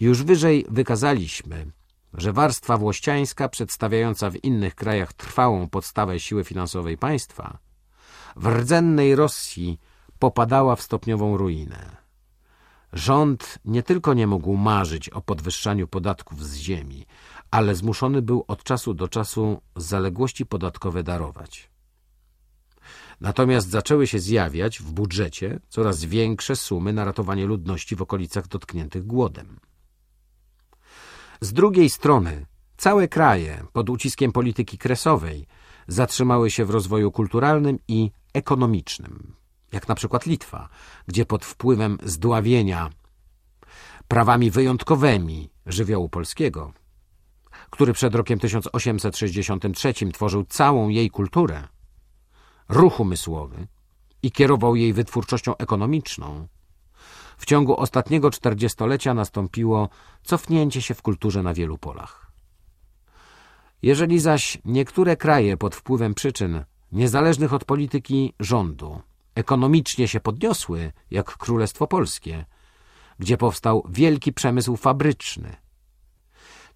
Już wyżej wykazaliśmy, że warstwa włościańska, przedstawiająca w innych krajach trwałą podstawę siły finansowej państwa, w rdzennej Rosji popadała w stopniową ruinę. Rząd nie tylko nie mógł marzyć o podwyższaniu podatków z ziemi, ale zmuszony był od czasu do czasu zaległości podatkowe darować. Natomiast zaczęły się zjawiać w budżecie coraz większe sumy na ratowanie ludności w okolicach dotkniętych głodem. Z drugiej strony całe kraje pod uciskiem polityki kresowej zatrzymały się w rozwoju kulturalnym i ekonomicznym, jak na przykład Litwa, gdzie pod wpływem zdławienia prawami wyjątkowymi żywiołu polskiego, który przed rokiem 1863 tworzył całą jej kulturę, ruch umysłowy i kierował jej wytwórczością ekonomiczną, w ciągu ostatniego czterdziestolecia nastąpiło cofnięcie się w kulturze na wielu polach. Jeżeli zaś niektóre kraje pod wpływem przyczyn niezależnych od polityki rządu ekonomicznie się podniosły, jak Królestwo Polskie, gdzie powstał wielki przemysł fabryczny,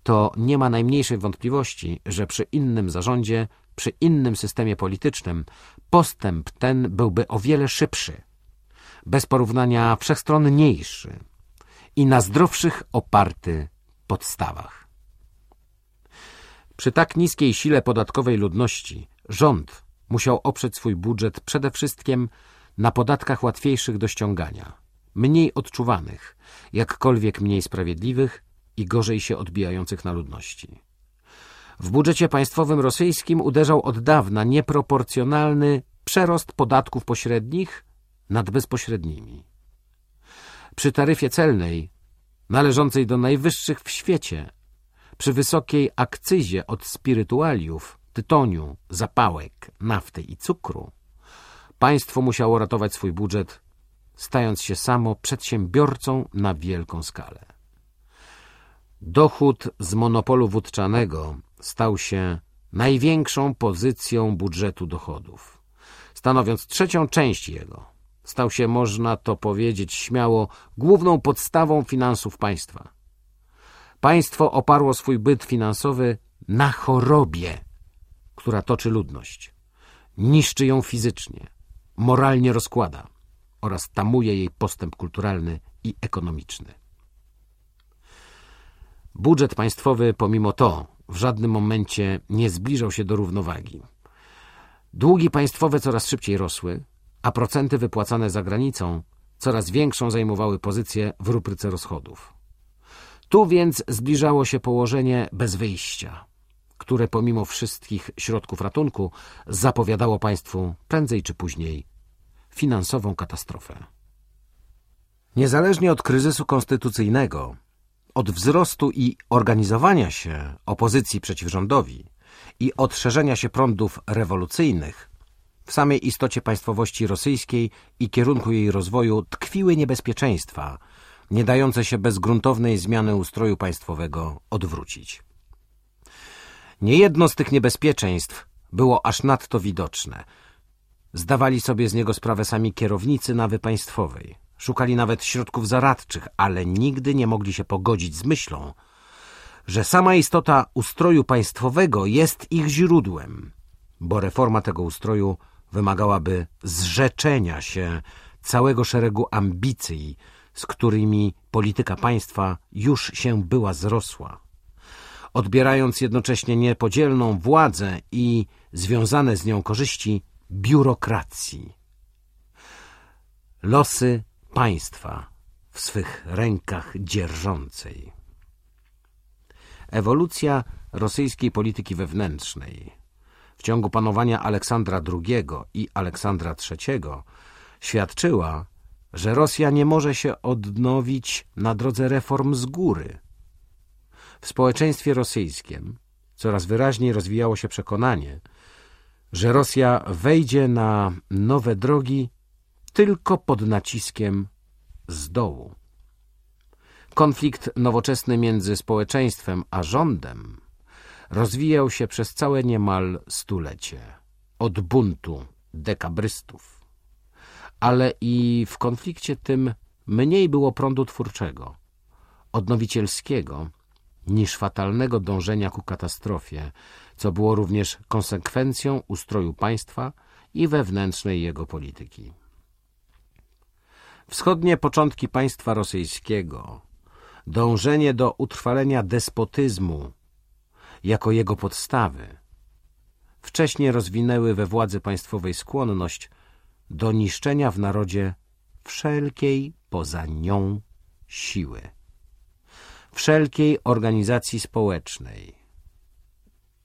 to nie ma najmniejszej wątpliwości, że przy innym zarządzie, przy innym systemie politycznym postęp ten byłby o wiele szybszy, bez porównania wszechstronniejszy i na zdrowszych oparty podstawach. Przy tak niskiej sile podatkowej ludności rząd musiał oprzeć swój budżet przede wszystkim na podatkach łatwiejszych do ściągania, mniej odczuwanych, jakkolwiek mniej sprawiedliwych i gorzej się odbijających na ludności. W budżecie państwowym rosyjskim uderzał od dawna nieproporcjonalny przerost podatków pośrednich nad bezpośrednimi. Przy taryfie celnej, należącej do najwyższych w świecie, przy wysokiej akcyzie od spirytualiów, tytoniu, zapałek, nafty i cukru, państwo musiało ratować swój budżet, stając się samo przedsiębiorcą na wielką skalę. Dochód z monopolu wódczanego stał się największą pozycją budżetu dochodów, stanowiąc trzecią część jego. Stał się, można to powiedzieć śmiało, główną podstawą finansów państwa. Państwo oparło swój byt finansowy na chorobie, która toczy ludność. Niszczy ją fizycznie, moralnie rozkłada oraz tamuje jej postęp kulturalny i ekonomiczny. Budżet państwowy pomimo to w żadnym momencie nie zbliżał się do równowagi. Długi państwowe coraz szybciej rosły, a procenty wypłacane za granicą coraz większą zajmowały pozycję w rubryce rozchodów. Tu więc zbliżało się położenie bez wyjścia, które pomimo wszystkich środków ratunku zapowiadało państwu prędzej czy później finansową katastrofę. Niezależnie od kryzysu konstytucyjnego, od wzrostu i organizowania się opozycji przeciw rządowi i od szerzenia się prądów rewolucyjnych, w samej istocie państwowości rosyjskiej i kierunku jej rozwoju tkwiły niebezpieczeństwa, nie dające się bez gruntownej zmiany ustroju państwowego odwrócić. Niejedno z tych niebezpieczeństw było aż nadto widoczne. Zdawali sobie z niego sprawę sami kierownicy nawy państwowej. Szukali nawet środków zaradczych, ale nigdy nie mogli się pogodzić z myślą, że sama istota ustroju państwowego jest ich źródłem, bo reforma tego ustroju wymagałaby zrzeczenia się całego szeregu ambicji, z którymi polityka państwa już się była zrosła. Odbierając jednocześnie niepodzielną władzę i związane z nią korzyści biurokracji. Losy państwa w swych rękach dzierżącej. Ewolucja rosyjskiej polityki wewnętrznej w ciągu panowania Aleksandra II i Aleksandra III świadczyła, że Rosja nie może się odnowić na drodze reform z góry. W społeczeństwie rosyjskim coraz wyraźniej rozwijało się przekonanie, że Rosja wejdzie na nowe drogi tylko pod naciskiem z dołu. Konflikt nowoczesny między społeczeństwem a rządem rozwijał się przez całe niemal stulecie, od buntu dekabrystów. Ale i w konflikcie tym mniej było prądu twórczego. odnowicielskiego niż fatalnego dążenia ku katastrofie, co było również konsekwencją ustroju państwa i wewnętrznej jego polityki. Wschodnie początki państwa rosyjskiego, dążenie do utrwalenia despotyzmu jako jego podstawy, wcześniej rozwinęły we władzy państwowej skłonność do niszczenia w narodzie wszelkiej poza nią siły, wszelkiej organizacji społecznej.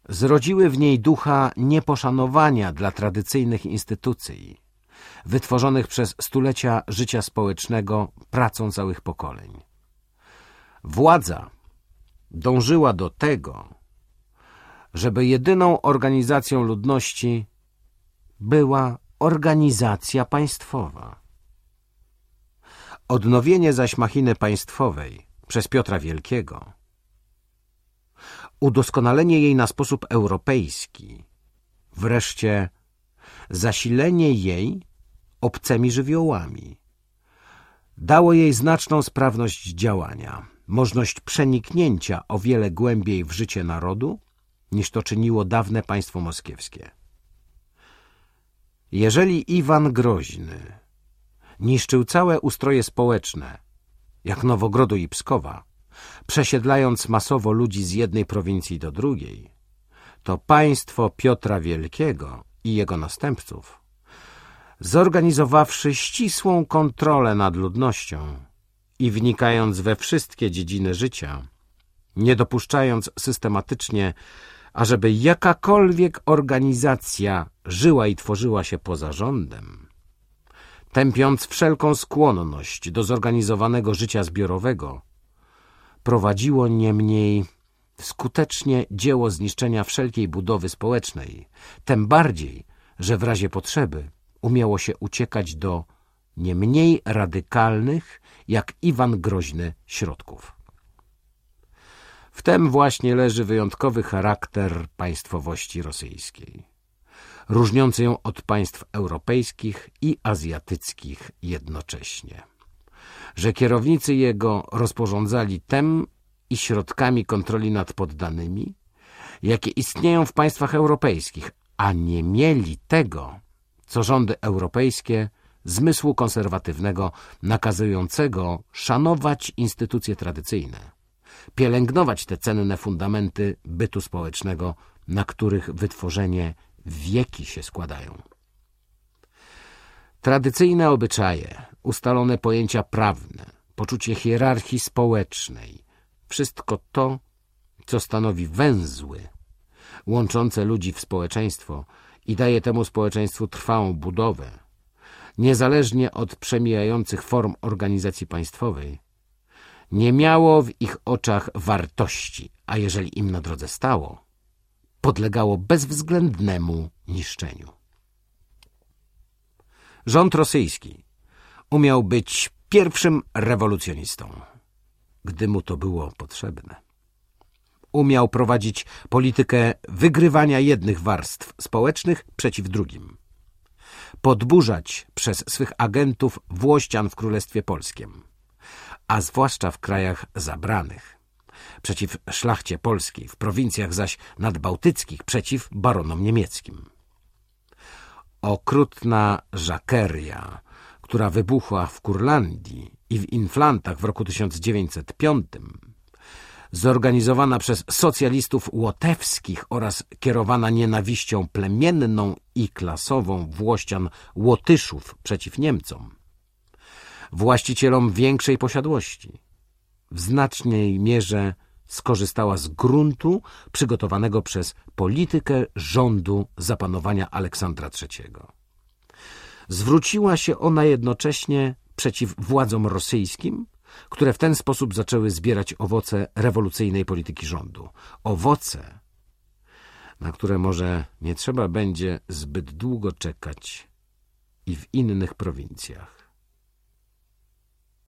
Zrodziły w niej ducha nieposzanowania dla tradycyjnych instytucji, wytworzonych przez stulecia życia społecznego pracą całych pokoleń. Władza dążyła do tego, żeby jedyną organizacją ludności była organizacja państwowa. Odnowienie zaś machiny państwowej przez Piotra Wielkiego, udoskonalenie jej na sposób europejski, wreszcie zasilenie jej obcymi żywiołami, dało jej znaczną sprawność działania, możliwość przeniknięcia o wiele głębiej w życie narodu, niż to czyniło dawne państwo moskiewskie. Jeżeli Iwan Groźny niszczył całe ustroje społeczne, jak Nowogrodu i Pskowa, przesiedlając masowo ludzi z jednej prowincji do drugiej, to państwo Piotra Wielkiego i jego następców, zorganizowawszy ścisłą kontrolę nad ludnością i wnikając we wszystkie dziedziny życia, nie dopuszczając systematycznie, ażeby jakakolwiek organizacja żyła i tworzyła się poza rządem, tępiąc wszelką skłonność do zorganizowanego życia zbiorowego, prowadziło niemniej skutecznie dzieło zniszczenia wszelkiej budowy społecznej, tym bardziej, że w razie potrzeby umiało się uciekać do nie mniej radykalnych, jak Iwan Groźny, środków. W tym właśnie leży wyjątkowy charakter państwowości rosyjskiej, różniący ją od państw europejskich i azjatyckich jednocześnie. Że kierownicy jego rozporządzali tem i środkami kontroli nad poddanymi, jakie istnieją w państwach europejskich, a nie mieli tego, co rządy europejskie zmysłu konserwatywnego nakazującego szanować instytucje tradycyjne, pielęgnować te cenne fundamenty bytu społecznego, na których wytworzenie wieki się składają. Tradycyjne obyczaje, ustalone pojęcia prawne, poczucie hierarchii społecznej, wszystko to, co stanowi węzły łączące ludzi w społeczeństwo i daje temu społeczeństwu trwałą budowę, niezależnie od przemijających form organizacji państwowej, nie miało w ich oczach wartości, a jeżeli im na drodze stało, podlegało bezwzględnemu niszczeniu. Rząd rosyjski umiał być pierwszym rewolucjonistą, gdy mu to było potrzebne. Umiał prowadzić politykę wygrywania jednych warstw społecznych przeciw drugim. Podburzać przez swych agentów włościan w Królestwie Polskim, a zwłaszcza w krajach zabranych. Przeciw szlachcie polskiej, w prowincjach zaś nadbałtyckich przeciw baronom niemieckim. Okrutna żakeria, która wybuchła w Kurlandii i w Inflantach w roku 1905, zorganizowana przez socjalistów łotewskich oraz kierowana nienawiścią plemienną i klasową Włościan Łotyszów przeciw Niemcom, właścicielom większej posiadłości, w znacznej mierze skorzystała z gruntu przygotowanego przez politykę rządu zapanowania Aleksandra III. Zwróciła się ona jednocześnie przeciw władzom rosyjskim, które w ten sposób zaczęły zbierać owoce rewolucyjnej polityki rządu. Owoce, na które może nie trzeba będzie zbyt długo czekać i w innych prowincjach.